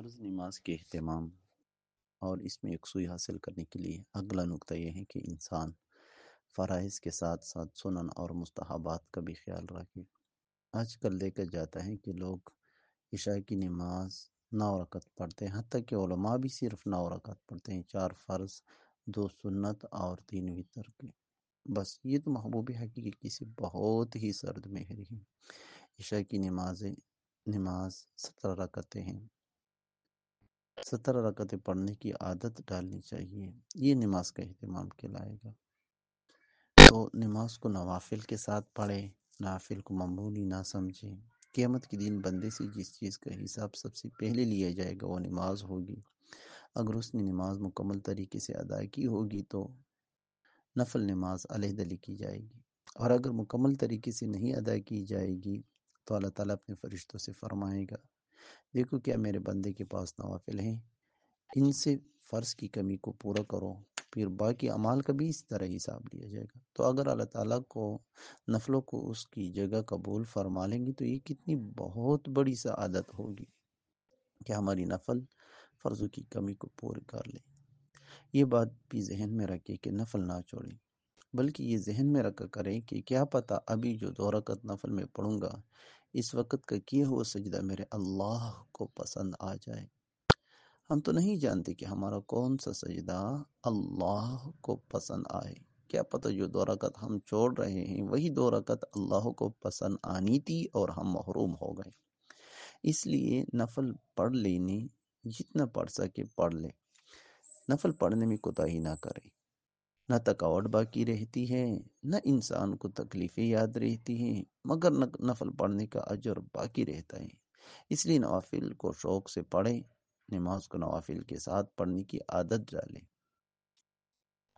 فرض نماز کے اہتمام اور اس میں یکسوئی حاصل کرنے کے لیے اگلا نقطہ یہ ہے کہ انسان فرائض کے ساتھ ساتھ سنن اور مستحبات کا بھی خیال رکھے۔ آج کل دیکھا جاتا ہے کہ لوگ عشاء کی نماز نو رکعت پڑھتے ہیں، حتیٰ کہ علماء بھی صرف نو رکعت پڑھتے ہیں، چار فرض، دو سنت اور تین وطر کے۔ بس یہ تو محبوب حقیقی کسی بہت ہی سرد مہر ہے۔ عشاء کی نمازیں، نماز سترہ رکعتیں ہیں۔ سترہ رکعتیں پڑھنے کی عادت ڈالنی چاہیے۔ یہ نماز کا اہتمام کہلائے گا۔ تو نماز کو نوافل کے ساتھ پڑھے نافل کو معمولی نہ سمجھے قیامت کے دن بندے سے جس چیز کا حساب سب سے پہلے لیا جائے گا وہ نماز ہوگی۔ اگر اس نے نماز مکمل طریقے سے ادا کی ہوگی تو نفل نماز علیحدہ لکھی جائے گی۔ اور اگر مکمل طریقے سے نہیں ادا کی جائے گی تو اللہ تعالیٰ اپنے فرشتوں سے فرمائے گا دیکھو کیا میرے بندے کے پاس نوافل ہیں۔ ان سے فرض کی کمی کو پورا کرو پھر باقی عمال کا بھی اس طرح حساب لیا جائے گا۔ تو اگر اللہ تعالیٰ کو نفلوں کو اس کی جگہ قبول فرما لیں گی تو یہ کتنی بہت بڑی سعادت ہوگی کہ ہماری نفل فرضوں کی کمی کو پورے کر لیں۔ یہ بات بھی ذہن میں رکھے کہ نفل نہ چھوڑیں بلکہ یہ ذہن میں رکھا کریں کہ کیا پتہ ابھی جو دو رکعت نفل میں پڑھوں گا اس وقت کا کیا ہوا سجدہ میرے اللہ کو پسند آ جائے۔ ہم تو نہیں جانتے کہ ہمارا کون سا سجدہ اللہ کو پسند آئے۔ کیا پتہ جو دو رکعت ہم چھوڑ رہے ہیں، وہی دو رکعت اللہ کو پسند آنی تھی اور ہم محروم ہو گئے۔ اس لیے نفل پڑھ لینے، جتنا پڑھ سکے پڑھ لے۔ نفل پڑھنے میں کوتاہی نہ کرے۔ نہ تھکاوٹ باقی رہتی ہے، نہ انسان کو تکلیفیں یاد رہتی ہیں، مگر نفل پڑھنے کا اجر باقی رہتا ہے۔ اس لیے نوافل کو شوق سے پڑھیں، نماز کو نوافل کے ساتھ پڑھنے کی عادت ڈالیں۔